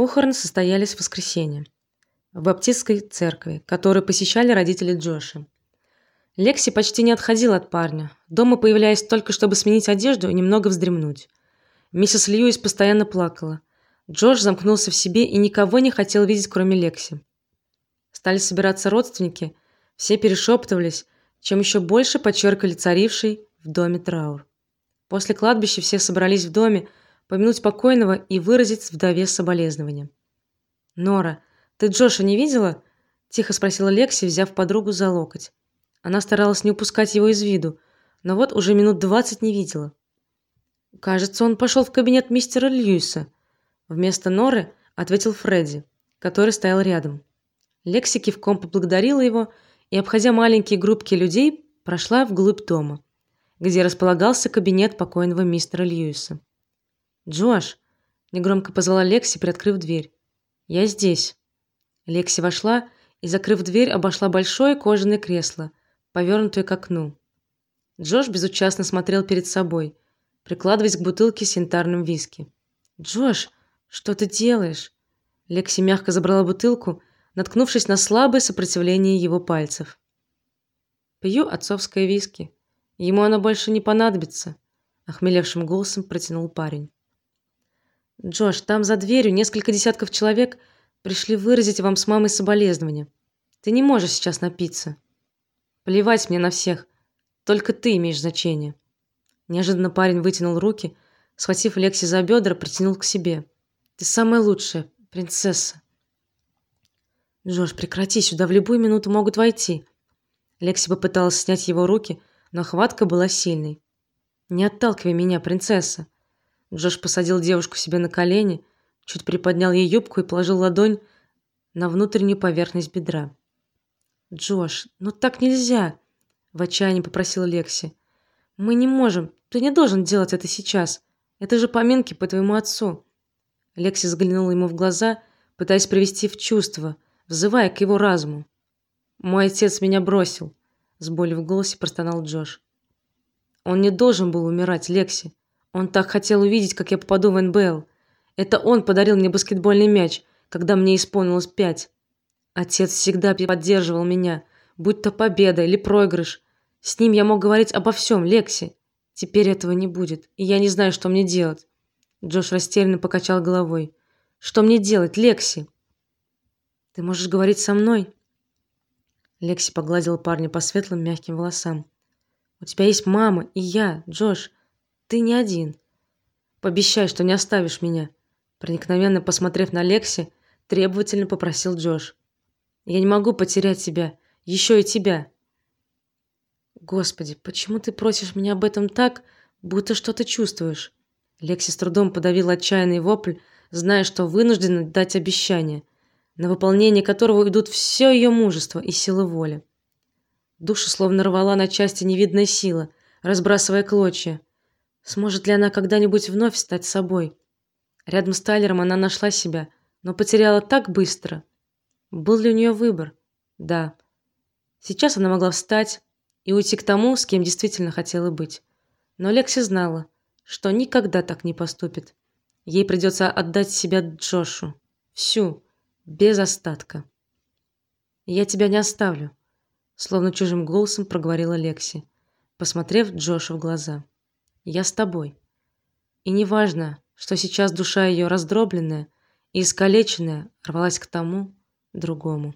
Похороны состоялись в воскресенье в баптистской церкви, которую посещали родители Джоша. Лекси почти не отходила от парня, дома появляясь только чтобы сменить одежду и немного вздремнуть. Миссис Льюис постоянно плакала. Джош замкнулся в себе и никого не хотел видеть, кроме Лекси. Стали собираться родственники, все перешептывались, чем еще больше подчеркивали царивший в доме траур. После кладбища все собрались в доме помянуть покойного и выразить вдове соболезнования. Нора, ты Джоша не видела? тихо спросила Лекси, взяв подругу за локоть. Она старалась не упускать его из виду, но вот уже минут двадцать не видела. Кажется, он пошел в кабинет мистера Льюиса. Вместо Норы ответил Фредди, который стоял рядом. Лекси кивком поблагодарила его и, обходя маленькие группки людей, прошла вглубь дома где располагался кабинет покойного мистера Льюиса. "Джош", негромко позвала Лекси, приоткрыв дверь. "Я здесь". Лекси вошла и, закрыв дверь, обошла большое кожаное кресло, повернутое к окну. Джош безучастно смотрел перед собой, прикладываясь к бутылке с янтарным виски. "Джош, что ты делаешь?" Лекси мягко забрала бутылку, наткнувшись на слабое сопротивление его пальцев. "Пью отцовское виски", Ему оно больше не понадобится, охмелевшим голосом протянул парень. Джош, там за дверью несколько десятков человек пришли выразить вам с мамой соболезнования. Ты не можешь сейчас напиться. Плевать мне на всех. Только ты имеешь значение. Неожиданно парень вытянул руки, схватив Лекси за бедра, притянул к себе. Ты самая лучшая, принцесса. Джош, прекрати, сюда в любую минуту могут войти. Лекси попыталась снять его руки, но хватка была сильной. Не отталкивай меня, принцесса. Джош посадил девушку себе на колени, чуть приподнял ей юбку и положил ладонь на внутреннюю поверхность бедра. Джош, ну так нельзя, в отчаянии попросила Лекси. Мы не можем. Ты не должен делать это сейчас. Это же поминки по твоему отцу. Лекси взглянула ему в глаза, пытаясь привести в чувство, взывая к его разуму. Мой отец меня бросил с болью в голосе простонал Джош. Он не должен был умирать, Лекси. Он так хотел увидеть, как я попаду в НБЛ. Это он подарил мне баскетбольный мяч, когда мне исполнилось пять. Отец всегда поддерживал меня, будь то победа или проигрыш. С ним я мог говорить обо всем, Лекси. Теперь этого не будет, и я не знаю, что мне делать. Джош растерянно покачал головой. Что мне делать, Лекси? Ты можешь говорить со мной? Лекси погладила парня по светлым мягким волосам. У тебя есть мама и я, Джош. Ты не один. Пообещай, что не оставишь меня. Проникновенно посмотрев на Лекси, требовательно попросил Джош. Я не могу потерять тебя, еще и тебя. Господи, почему ты просишь меня об этом так, будто что-то чувствуешь? Лекси с трудом подавила отчаянный вопль, зная, что вынуждена дать обещание на выполнение которого идут все ее мужество и сила воли. Душу словно рвала на части невидная сила, разбрасывая клочья. Сможет ли она когда-нибудь вновь стать собой? Рядом с Тайлером она нашла себя, но потеряла так быстро. Был ли у нее выбор? Да. Сейчас она могла встать и уйти к тому, с кем действительно хотела быть. Но Лекси знала, что никогда так не поступит. Ей придется отдать себя Джошу, всю, без остатка. Я тебя не оставлю, словно чужим голосом проговорила Лекси, посмотрев Джошу в глаза. Я с тобой. И неважно, что сейчас душа ее раздробленная и искалеченная рвалась к тому другому.